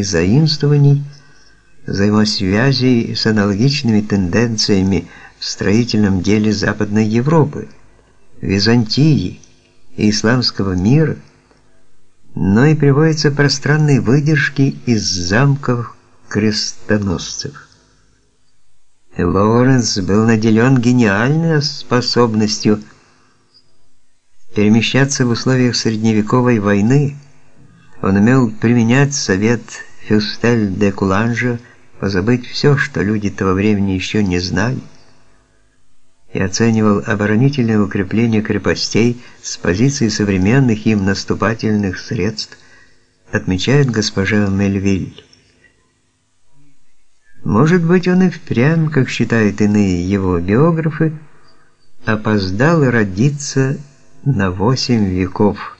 и заимствований, взаимосвязей с аналогичными тенденциями в строительном деле Западной Европы, Византии и исламского мира, но и приводятся пространные выдержки из замков крестоносцев. Лоуренс был наделен гениальной способностью перемещаться в условиях средневековой войны. Он умел применять совет Фюстель де Куланжа позабыть все, что люди того времени еще не знали, и оценивал оборонительное укрепление крепостей с позиции современных им наступательных средств, отмечает госпожа Мельвиль. Может быть, он и впрямь, как считают иные его биографы, опоздал родиться на восемь веков.